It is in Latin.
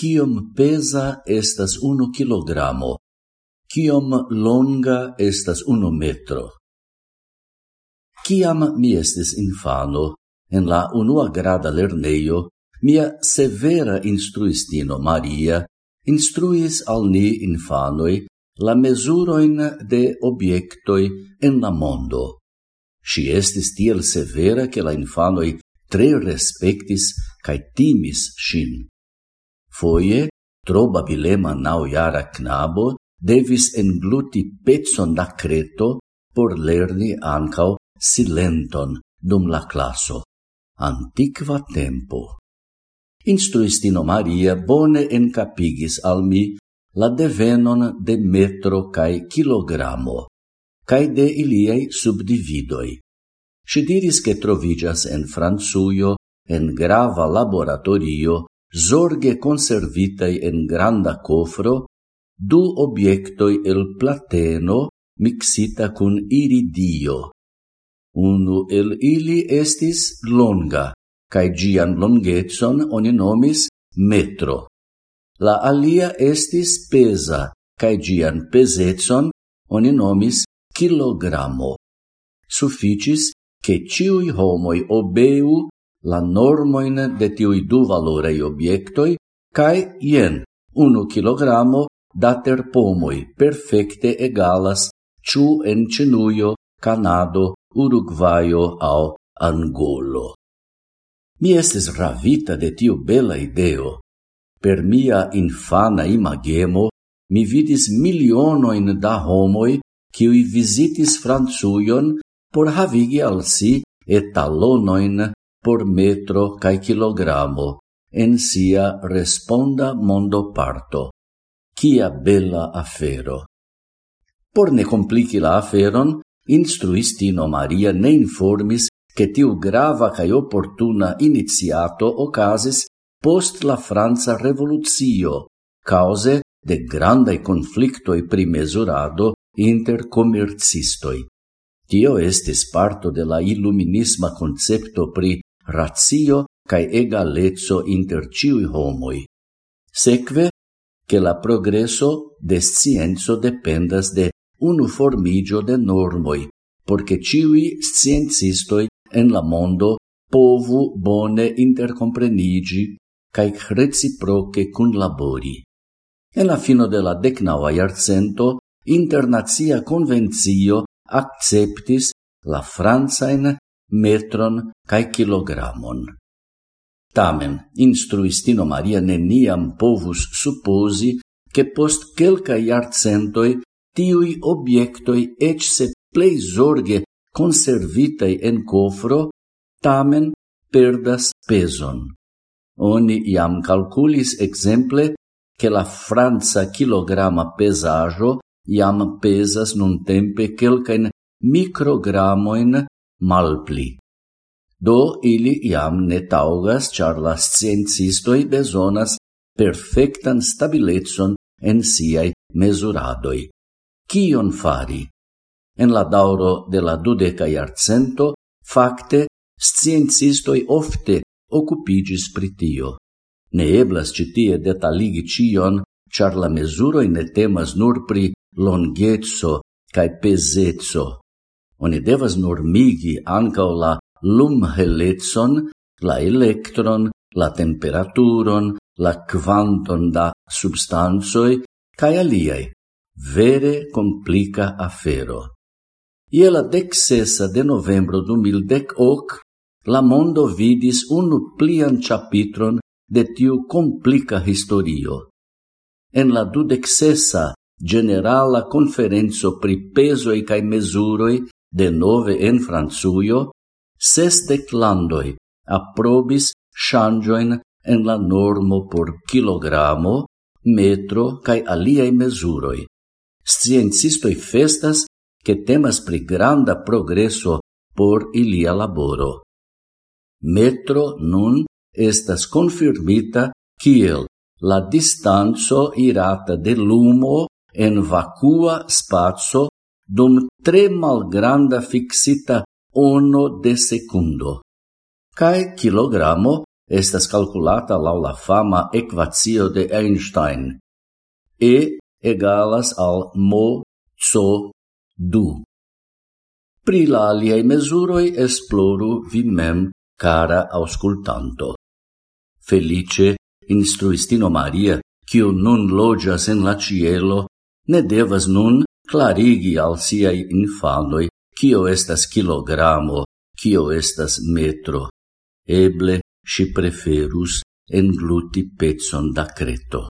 kiom pesa estas unu kilogramo, kiom longa estas unu metro. Kiam mi estis infano, en la unua grada lerneio, mia severa instruistino Maria instruis al ni infanoi la mesuroin de obiectoi en la mondo. Si estis tiel severa che la infanoi tre respectis cae timis sin. Foie, tro babilema naujara knabo devis engluti pezzon da creto por lerni ancau silenton dum la classo. Antiqua tempo. Instruistino Maria bone encapigis al mi la devenon de metro cae kilogramo, cae de iliei subdividoi. Si diris che trovigas en Franzuio, en grava laboratorio, zorge conservitai en granda cofro, du obiectoi el plateno mixita cun iridio. Unu el ili estis longa, cae gian longetson oni nomis metro. La alia estis pesa, cae gian pesetson oni nomis kilogramo. Sufficis che ciui homoi obeu la normoin de tiui du valorei obiectoi, cae ien, unu kilogramo da terpomoi perfecte egalas ciu en Cinuio, Canado, Uruguayo au Angolo. Mi estes ravita de tiu bela ideo. Per mia infana imagemo, mi vidis milionoin da homoi qui visitis Franzuion por havigi al si etalonoin por metro cae kilogramo en sia responda mondo parto. Cia bella afero! Por ne complici la aferon, instruistino Maria ne informis che tiu grava cae opportuna iniziato ocasis post la Franza Revoluzio, cause de grandai conflictoi primesurado inter commercistoi. Tio estis parto de la illuminisma concepto pri ratio cae egalezzo inter ciui homoi. Seque, che la progresso de scienzo dependas de uniformigio de normoi, porque ciui sciencistoi en la mondo povu bone intercomprenigi cae reciproce cun labori. En la fino de la decnaua iarcento, internazia convenzio acceptis la francain metron cae kilogramon. Tamen, instruistino Maria neniam povus supposi che post quelcae iarcentoi tiui obiectoi ec se plei zorge conservitei en cofro, tamen perdas peson. Oni iam calculis exemple che la franza kilograma pesajo iam pesas nun tempe quelcaen microgramoin malpli. Do ili iam ne taugas, char la sciencistoi besonas perfectan stabiletson en siai mesuradoi. Cion fari? En la dauro de la dudeca iarcento, facte, sciencistoi ofte occupigis pritio. Ne eblas citie detaligi cion, char la mesuroi ne temas nur pri longezzo cae pesezzo, oni devas normigi ancao la lumhelecon, la electron, la temperaturon, la quanton da substancoj cae aliaj. Vere complica afero. Iela la decsesa de novembro du mil dec hoc, la mondo vidis unu plian chapitron de tiu complica historio. En la dudecsesa generala conferenzo pri pesoi cae mesuroi de nove en Francujo, ses declandoi aprobis changioin en la normo por kilogramo, metro cae aliae mesuroi. Sciencistoi festas che temas pri granda progresso por ilia laboro. Metro nun estas confirmita kiel la distanzo irata de lumo en vacua spazio dum tre malgranda fixita ono de secundo. Cae kilogramo estas calculata lau la fama equatio de Einstein. E egalas al mo so du. Pri la aliei mesuroi esploru vi mem, cara auscultanto. Felice, instruistino Maria, quio nun logias en la cielo, ne devas nun clarigi al siai infanoi kio estas kilogramo, kio estas metro. Eble si preferus engluti pezzon da creto.